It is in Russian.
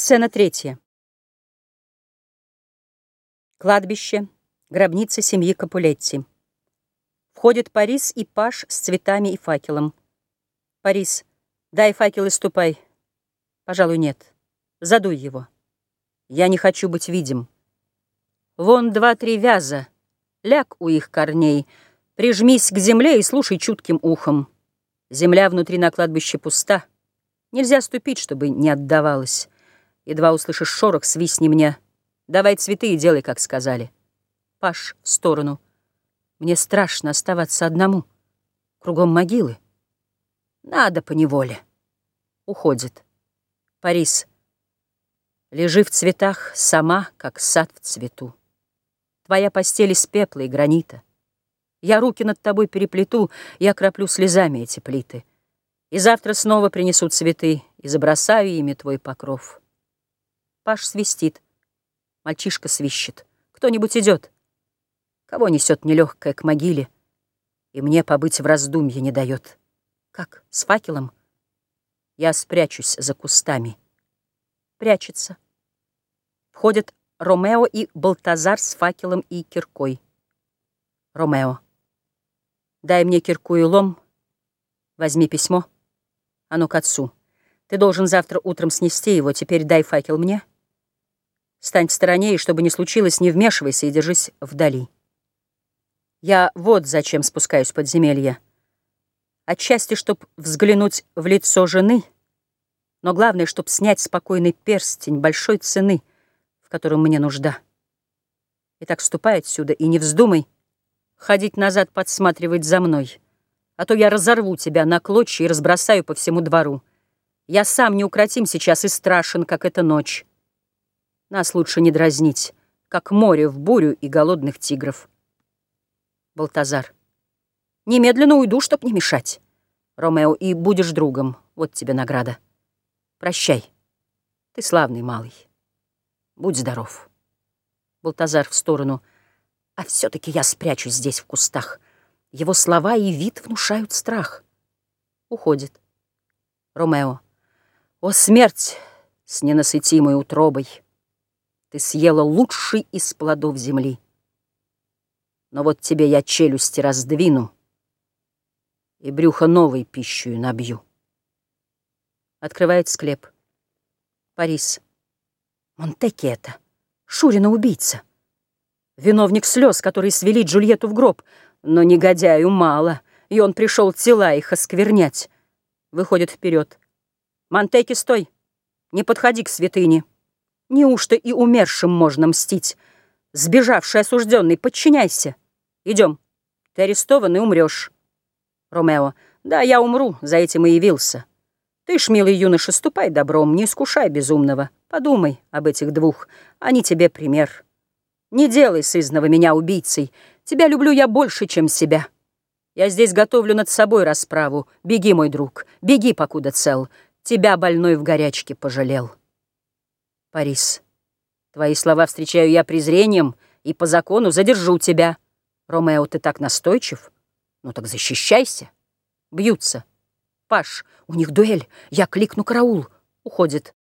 Сцена третья. Кладбище, гробница семьи Капулетти. Входит Парис и Паш с цветами и факелом. Парис, дай факел и ступай. Пожалуй, нет. Задуй его. Я не хочу быть видим. Вон два-три вяза. Ляг у их корней. Прижмись к земле и слушай чутким ухом. Земля внутри на кладбище пуста. Нельзя ступить, чтобы не отдавалась. Едва услышишь шорох, свистни мне. Давай цветы и делай, как сказали. Паш в сторону. Мне страшно оставаться одному. Кругом могилы. Надо по неволе. Уходит. Парис. Лежи в цветах сама, как сад в цвету. Твоя постель из пепла и гранита. Я руки над тобой переплету, я краплю слезами эти плиты. И завтра снова принесут цветы, и забросаю ими твой покров. Паш свистит. Мальчишка свищет. Кто-нибудь идет. Кого несет нелегкая к могиле, И мне побыть в раздумье не дает. Как, с факелом? Я спрячусь за кустами. Прячется. Входят Ромео и Балтазар с факелом и киркой. Ромео. Дай мне кирку и лом. Возьми письмо. Оно к отцу. Ты должен завтра утром снести его. Теперь дай факел мне. Стань в стороне, и чтобы не случилось, не вмешивайся и держись вдали. Я вот зачем спускаюсь в подземелье. Отчасти, чтоб взглянуть в лицо жены, но главное, чтоб снять спокойный перстень большой цены, в котором мне нужда. Итак, ступай отсюда и не вздумай ходить назад подсматривать за мной, а то я разорву тебя на клочья и разбросаю по всему двору. Я сам неукротим сейчас и страшен, как эта ночь. Нас лучше не дразнить, как море в бурю и голодных тигров. Балтазар. Немедленно уйду, чтоб не мешать. Ромео, и будешь другом. Вот тебе награда. Прощай. Ты славный малый. Будь здоров. Балтазар в сторону. А все-таки я спрячусь здесь в кустах. Его слова и вид внушают страх. Уходит. Ромео. О, смерть с ненасытимой утробой! Ты съела лучший из плодов земли. Но вот тебе я челюсти раздвину И брюхо новой пищей набью. Открывает склеп. Парис. Монтеки это, Шурина убийца. Виновник слез, которые свели Джульетту в гроб. Но негодяю мало, и он пришел тела их осквернять. Выходит вперед. Монтеки, стой! Не подходи к святыне. Неужто и умершим можно мстить? Сбежавший осужденный, подчиняйся. Идем. Ты арестован и умрешь. Ромео. Да, я умру, за этим и явился. Ты ж, милый юноша, ступай добром, не искушай безумного. Подумай об этих двух, они тебе пример. Не делай сызного меня убийцей. Тебя люблю я больше, чем себя. Я здесь готовлю над собой расправу. Беги, мой друг, беги, покуда цел. Тебя больной в горячке пожалел. Парис, твои слова встречаю я презрением и по закону задержу тебя. Ромео, ты так настойчив? Ну так защищайся. Бьются. Паш, у них дуэль. Я кликну караул. Уходит.